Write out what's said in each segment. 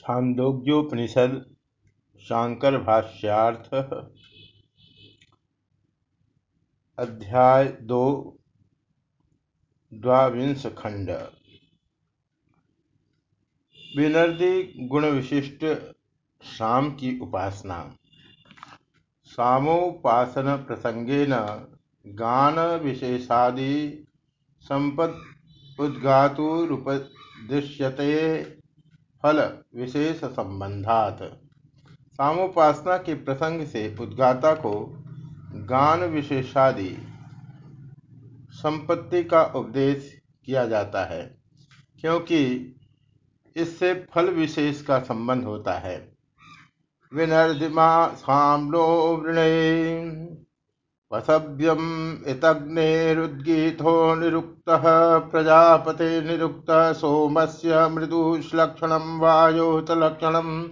छांदोग्योपनिषद शांकर भाष्यार्थ अध्याय दो द्वांश खंड। विनर्दी गुण विशिष्ट शाम की उपासना। सामोपासन प्रसंगेन गान विशेषादि संपद उद्गातुरुपदिश्यते फल विशेष संबंधात। सामोपासना के प्रसंग से उद्गाता को गान विशेषादि संपत्ति का उपदेश किया जाता है, क्योंकि इससे फल विशेष का संबंध होता है। विनर्दिमा सामलो वृणे वसभ्यम इतग्नेरुद्गीथो निरुक्त, प्रजापते निरुक्त, सोमस्य मृदुश्लक्षणं, वायोतलक्षणं,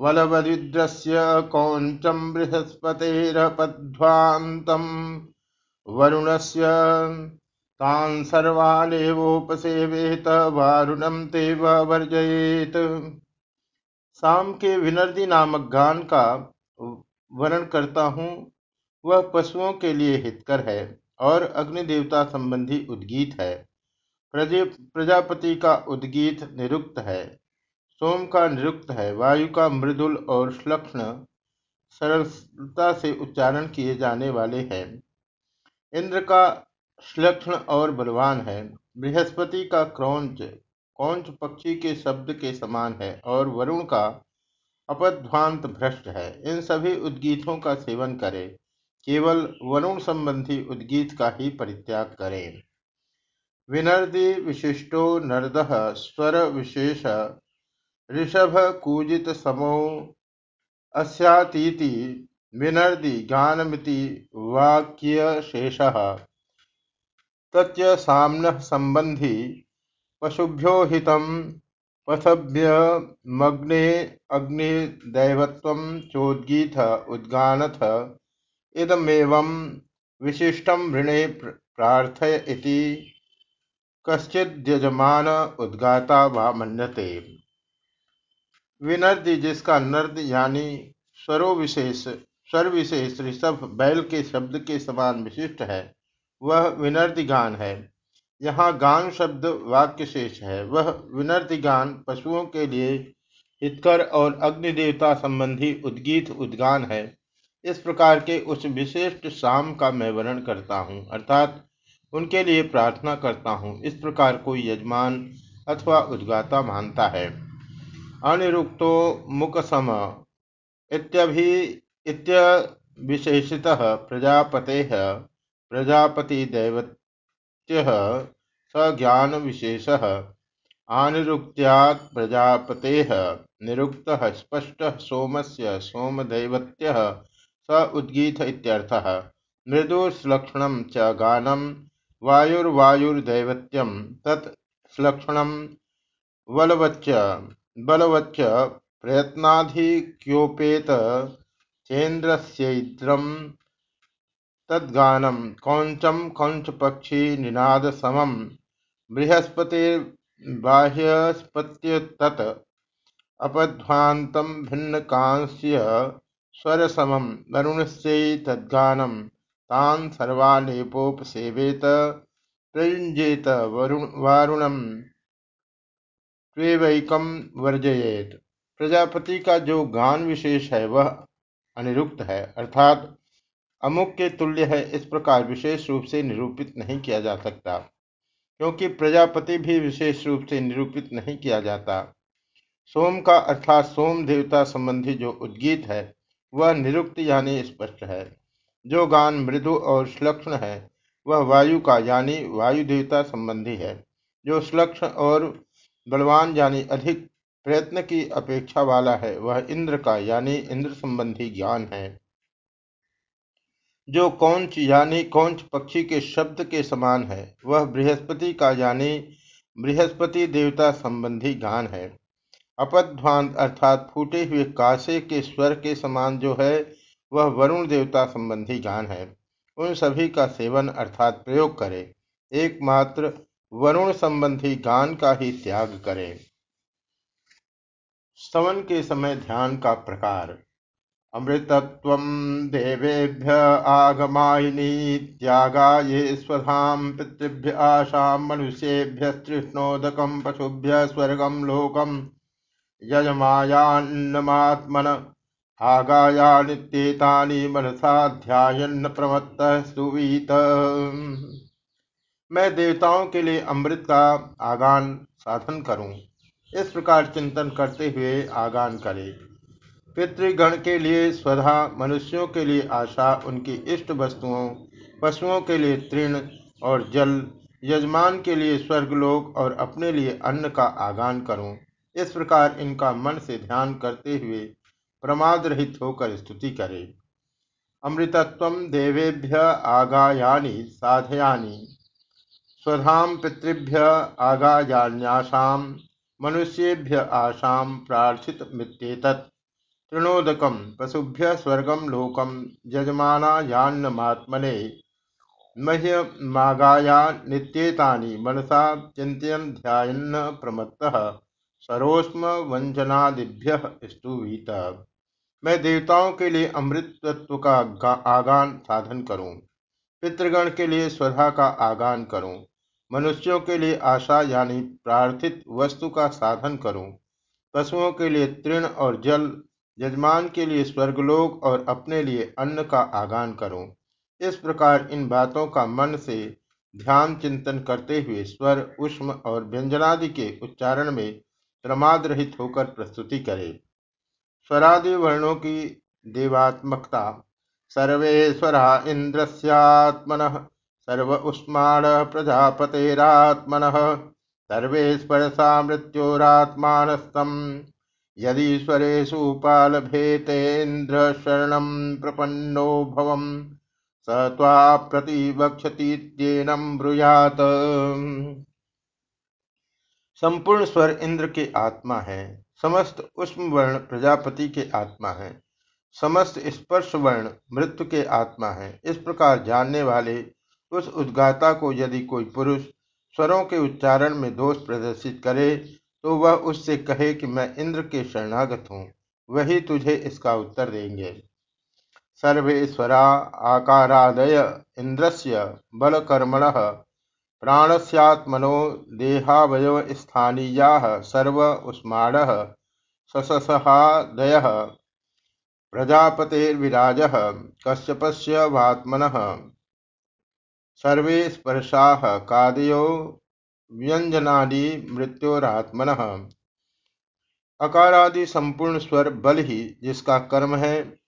वलवदिद्रस्य कौञ्चं बृहस्पतेरपध्वान्तं, वरुणस्य तान् सर्वानेवोपसेवेत वारुणं ते वर्जयेत। शाम के विनर्दी नामक गान का वर्णन करता हूँ। वह पशुओं के लिए हितकर है और अग्नि देवता संबंधी उद्गीत है। प्रजापति का उद्गीत निरुक्त है। सोम का निरुक्त है। वायु का मृदुल और श्लक्षण सरलता से उच्चारण किए जाने वाले हैं। इंद्र का श्लक्षण और बलवान है। बृहस्पति का क्रौंच कौंच पक्षी के शब्द के समान है और वरुण का अपध्वांत भ्रष्ट है। इन सभी उद्गीतों का सेवन करें। केवल वरुण संबंधी उद्गीत का ही परित्याग करें। विनर्दि विशिष्टो नर्द स्वर विशेष ऋषभ कूजित समो अस्यातीति विनर्दि गानमिति वाक्य शेष। तच्च साम्न संबंधी पशुभ्यो हितम पथभ्यमग्ने अग्निदैवत्व चोद्गीत उद्गानथ इदमेवं विशिष्टं वृणे प्रार्थय इति। कश्चिद्यजमान उद्गाता वा मन्यते। विनर्दि जिसका नर्द यानी स्वरो विशेष स्वर विशेष ऋषभ बैल के शब्द के समान विशिष्ट है, वह विनर्दिगान है। यहाँ गान शब्द वाक्य शेष है। वह विनर्दिगान पशुओं के लिए हितकर और अग्नि देवता संबंधी उद्गीत उद्गान है। इस प्रकार के उस विशिष्ट शाम का मैं वर्णन करता हूँ, अर्थात उनके लिए प्रार्थना करता हूँ। इस प्रकार कोई यजमान अथवा उद्गाता मानता है। अनिरुक्तो मुकसम इत्यभि प्रजापते प्रजापति दैवत्य स ज्ञान विशेष आनिरुक्त्यात् प्रजापते निरुक्त स्पष्ट सोम से सोमदैवत्य स उद्गीत इत्यर्थः। मृदुश्लक्षणं च गानं, वायुर्वायुर्दैवत्यं तत् श्लक्षणं बलवच्च बलवच्च प्रयत्नाधिक्योपेत चेन्द्रस्यैन्द्रं तद्गानं, कौञ्चं कौञ्चपक्षी निनादसमं, बृहस्पतिर्बाह्यस्पत्यतत् अपध्वान्तं भिन्नकांस्य स्वरसमं वरुणस्यैतद्गानं तान् सर्वानेपोपसेवेत प्रयुञ्जेत वारुणं त्वेवैकं वर्जयेत। प्रजापति का जो गान विशेष है, वह अनिरुक्त है, अर्थात अमुक के तुल्य है, इस प्रकार विशेष रूप से निरूपित नहीं किया जा सकता, क्योंकि प्रजापति भी विशेष रूप से निरूपित नहीं किया जाता। सोम का, अर्थात सोम देवता संबंधी जो उद्गीत है वह निरुक्त यानी स्पष्ट है। जो गान मृदु और श्लक्षण है, वह वायु का यानी वायु देवता संबंधी है। जो श्लक्षण और बलवान यानी अधिक प्रयत्न की अपेक्षा वाला है, वह इंद्र का यानी इंद्र संबंधी ज्ञान है। जो कौंच यानी कौंच पक्षी के शब्द के समान है, वह बृहस्पति का यानी बृहस्पति देवता संबंधी ज्ञान है। अपध्वांत अर्थात फूटे हुए कासे के स्वर के समान जो है, वह वरुण देवता संबंधी गान है। उन सभी का सेवन अर्थात प्रयोग करें। एकमात्र वरुण संबंधी गान का ही त्याग करें। स्तवन के समय ध्यान का प्रकार। अमृतत्व देवेभ्य आगमायिनी त्यागा ये स्वधाम पितृभ्य आशा मनुष्येभ्य तृष्णोदकम पशुभ्य स्वर्गम लोकम यजमायान्नमात्मन। आगाया नित्येतानि मनसा ध्यान प्रमत्त सुवीत। मैं देवताओं के लिए अमृत का आगान साधन करूँ। इस प्रकार चिंतन करते हुए आगान करे। पितृगण के लिए स्वधा, मनुष्यों के लिए आशा, उनकी इष्ट वस्तुओं, पशुओं के लिए तृण और जल, यजमान के लिए स्वर्गलोक और अपने लिए अन्न का आगान करूँ। इस प्रकार इनका मन से ध्यान करते हुए प्रमाद रहित होकर स्तुति करे। अमृतत्व देवेभ्य आगायानी साधयानी स्वधाम पितृभ्य आगायान्यासाम मनुष्येभ्य आशाम प्रार्थित मित्येतत्। तृणोदक पशुभ्य स्वर्गम लोकम यजमानायान्नमात्मने मह्यमागाया नित्येतानि मनसा चिंतन ध्यान प्रमत्तः। सरोस्म वंजनादिभ्य स्तुवीत। मैं देवताओं के लिए अमृत तत्व का आगान साधन करूँ, पितृगण के लिए स्वधा का आगान करूँ, मनुष्यों के लिए आशा यानी प्रार्थित वस्तु का साधन करूँ, पशुओं के लिए तृण और जल, यजमान के लिए स्वर्गलोक और अपने लिए अन्न का आगान करूँ। इस प्रकार इन बातों का मन से ध्यान चिंतन करते हुए स्वर, उष्म और व्यंजनादि के उच्चारण में प्रमाद रहित होकर प्रस्तुति करे। स्वरादि वर्णों की देवात्मकता। सर्वेश्वरा इंद्रस्यात्मन, सर्व उष्माण प्रजापतेरात्मन सर्वेश्वरसा मृत्योरात्मानस्तम यदीश्वरेषु पालभेतेन्द्र शरण प्रपन्नो भवम, स त्वाप्रतिवक्षतीत्येनं ब्रूयात। संपूर्ण स्वर इंद्र के आत्मा है। समस्त उष्म वर्ण प्रजापति के आत्मा है। समस्त स्पर्श वर्ण मृत्यु के आत्मा है। इस प्रकार जानने वाले उस उद्गाता को यदि कोई पुरुष स्वरों के उच्चारण में दोष प्रदर्शित करे तो वह उससे कहे कि मैं इंद्र के शरणागत हूँ। वही तुझे इसका उत्तर देंगे। सर्वेश्वरा आकारादय इंद्रस्य बलकर्मण प्राणस्यात्मनो देहावयव स्थानीया सर्व उष्माण ससहादय प्रजापतेर्विराज, कश्यपस्य वात्मनः। सर्वे स्पर्शा, कादयो व्यंजनादि मृत्योरात्मन। अकारादि संपूर्ण स्वर बल ही जिसका कर्म है,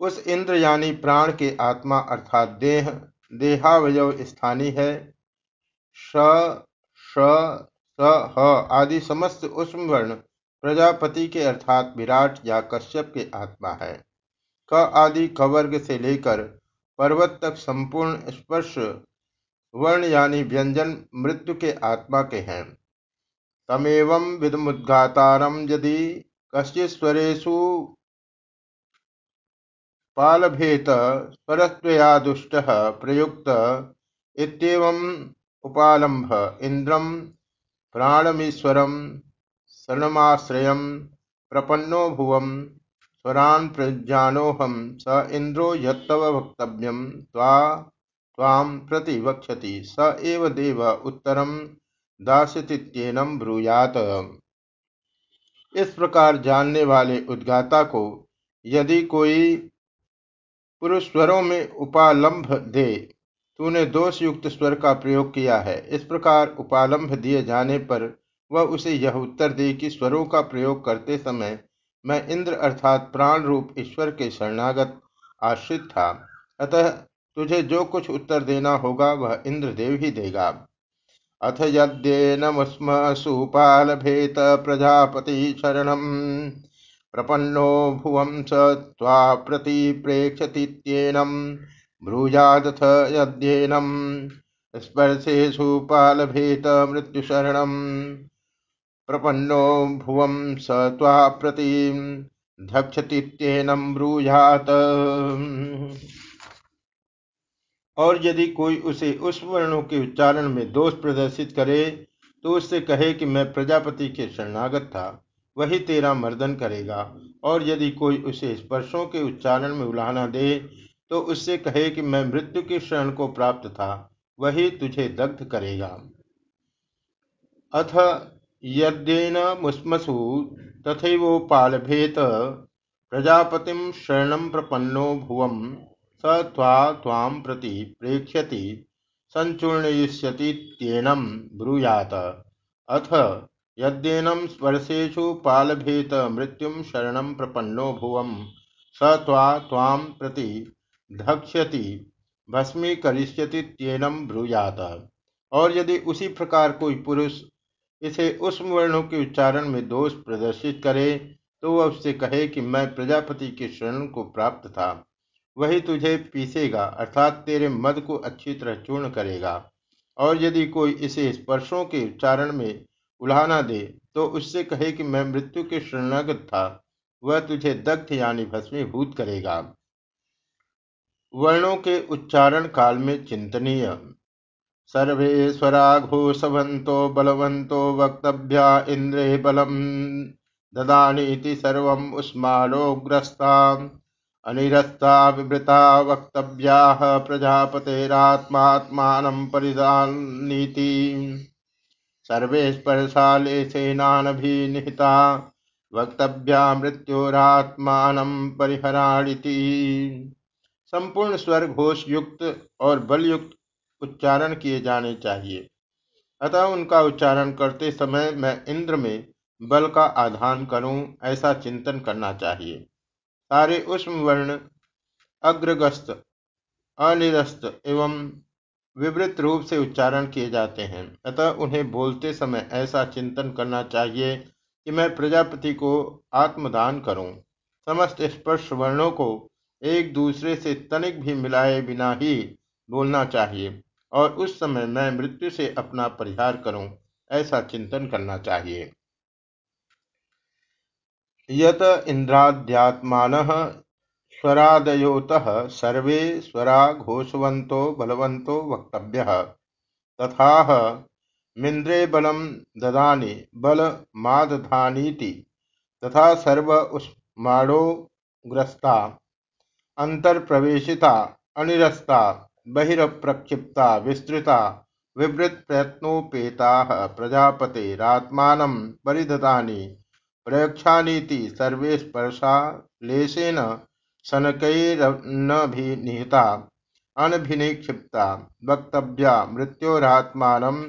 उस इंद्र यानी प्राण के आत्मा अर्थात देह, देहावयव स्थानी है। श श, स, ह आदि समस्त उष्म वर्ण प्रजापति के अर्थात विराट या कश्यप के आत्मा है। क आदि कवर्ग से लेकर पर्वत तक संपूर्ण स्पर्श वर्ण यानी व्यंजन मृत्यु के आत्मा के हैं। तमेव विदमुद्घातारम यदि कश्चिस्वरेशु पालभेत परस्वयादुष्ट प्रयुक्त इत्येवम् उपालंभ इंद्रम प्राणमीश्वरम शरणमाश्रयम प्रपन्नो भुवम स्वरान् प्रज्ञानोऽहं स इंद्रो यत्तव वक्तव्यं त्वां प्रति वक्षति स एव देव उत्तरम दास्यतीत्येनं ब्रूयात। इस प्रकार जानने वाले उद्गाता को यदि कोई पुरुष स्वरों में उपालंभ दे तूने दोष युक्त स्वर का प्रयोग किया है। इस प्रकार उपालंभ दिए जाने पर वह उसे यह उत्तर दे कि स्वरों का प्रयोग करते समय मैं इंद्र अर्थात प्राण रूप ईश्वर के शरणागत आश्रित था। अतः तुझे जो कुछ उत्तर देना होगा वह इंद्र देव ही देगा। अथ यद्येनमुस्म सुपालभेत प्रजापति शरण। प्रपन्नो भुवं स प्रेक्षतीत्येनं ब्रूयादथ यद्येनं स्पर्शेषु पालभेत मृत्युशरणम्। प्रपन्नो भुवं स त्वाप्रति धक्षतीत्येनं ब्रूयात और यदि कोई उसे उस वर्णों के उच्चारण में दोष प्रदर्शित करे तो उससे कहे कि मैं प्रजापति के शरणागत था, वही तेरा मर्दन करेगा। और यदि कोई उसे स्पर्शों के उच्चारण में उलाहना दे तो उससे कहे कि मैं मृत्यु की शरण को प्राप्त था, वही तुझे दग्ध करेगा। अथ यद्येन मुस्मसु तथैवोपालभेत प्रजापतिं शरण प्रपन्नो भुवं, स त्वा त्वां प्रति प्रेक्ष्यति सञ्चूर्णयिष्यतीत्येनं ब्रूयात। अथ यद्येनं स्पर्शेशु पालभेत मृत्युं शरण प्रपन्नो भुवं, स त्वा त्वां प्रति धक्ष्यति भस्मीकरिष्यतीत्येनं ब्रूयात। और यदि उसी प्रकार कोई पुरुष इसे उस वर्णों के उच्चारण में दोष प्रदर्शित करे तो वह उससे कहे कि मैं प्रजापति के शरण को प्राप्त था। वही तुझे पीसेगा, अर्थात तेरे मद को अच्छी तरह चूर्ण करेगा। और यदि कोई इसे स्पर्शों के उच्चारण में उल्हाना दे तो उससे कहे कि मैं मृत्यु के शरणागत था, वह तुझे दग्ध यानी भस्मीभूत करेगा। वर्णों के उच्चारण काल में चिंतनीय। सर्वेश्वराघोषवन्तो बलवन्तो वक्तव्या इन्द्रे बलं ददानीति सर्वम् उस्मालोग्रस्ता अनिरस्ता विवृता वक्तव्याः प्रजापतेरात्मात्मानं परिदानीति सर्वे स्पर्शालेशेनानभिनिहिता वक्तव्या मृत्योरात्मानं परिहराणिति संपूर्ण स्वर घोष युक्त और बलयुक्त उच्चारण किए जाने चाहिए। अतः उनका उच्चारण करते समय मैं इंद्र में बल का आधान करूँ, ऐसा चिंतन करना चाहिए। सारे उष्म वर्ण अग्रगस्त, अनिरस्त एवं विवृत रूप से उच्चारण किए जाते हैं। अतः उन्हें बोलते समय ऐसा चिंतन करना चाहिए कि मैं प्रजापति को आत्मदान करूँ। समस्त स्पर्श वर्णों को एक दूसरे से तनिक भी मिलाए बिना ही बोलना चाहिए और उस समय मैं मृत्यु से अपना परिहार करूँ, ऐसा चिंतन करना चाहिए। यत इंद्राद्यात्मान स्वरादयोत सर्वे स्वरा घोषवंतो बलवंतो वक्तव्य। तथा मिंद्रे बलम ददानी बल मादधानीति तथा सर्व उस्माड़ो ग्रस्ता। अंतर्प्रवेशिता, अनिरस्ता, बहिरप्रक्षिप्ता, विस्तृता विवृत प्रयत्नोपेता प्रजापतेरात्मानं परिदतानि प्रयक्षानीति सर्वे स्पर्शा, लेशेन शनकैरनभिनिहिता अनभिनिक्षिप्ता, वक्तव्या, मृत्योरात्मानं,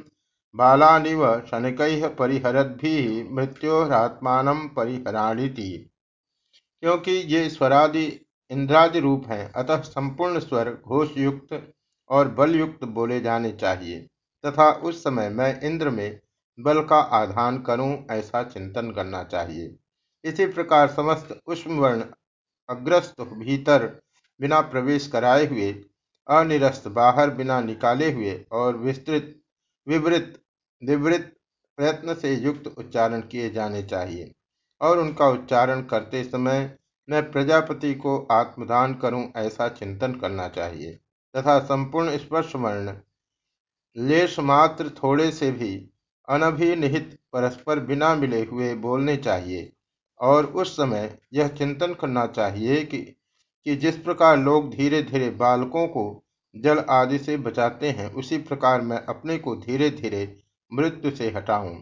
बालानिव शनकैः परिहरद्भिः, मृत्योरात्मानं परिहराणीति। क्योंकि ये स्वरादि इंद्रादि रूप हैं। अतः संपूर्ण स्वर घोष युक्त और बल युक्त बोले जाने चाहिए, तथा उस समय मैं इंद्र में बल का आधान करूँ ऐसा चिंतन करना चाहिए। इसी प्रकार समस्त उष्म वर्ण अग्रस्त भीतर बिना प्रवेश कराए हुए, अनिरस्त बाहर बिना निकाले हुए और विस्तृत, विवृत विवृत प्रयत्न से युक्त उच्चारण किए जाने चाहिए और उनका उच्चारण करते समय मैं प्रजापति को आत्मदान करूँ ऐसा चिंतन करना चाहिए, तथा संपूर्ण स्पर्श वर्ण लेश मात्र थोड़े से भी अनभिनिहित परस्पर बिना मिले हुए बोलने चाहिए, और उस समय यह चिंतन करना चाहिए कि कि जिस प्रकार लोग धीरे धीरे बालकों को जल आदि से बचाते हैं, उसी प्रकार मैं अपने को धीरे धीरे मृत्यु से हटाऊं।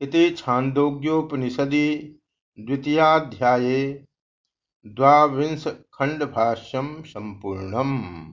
इति छांदोग्योपनिषदि द्वितीयाध्याये द्वाविंशखण्डभाष्यं सम्पूर्णम्।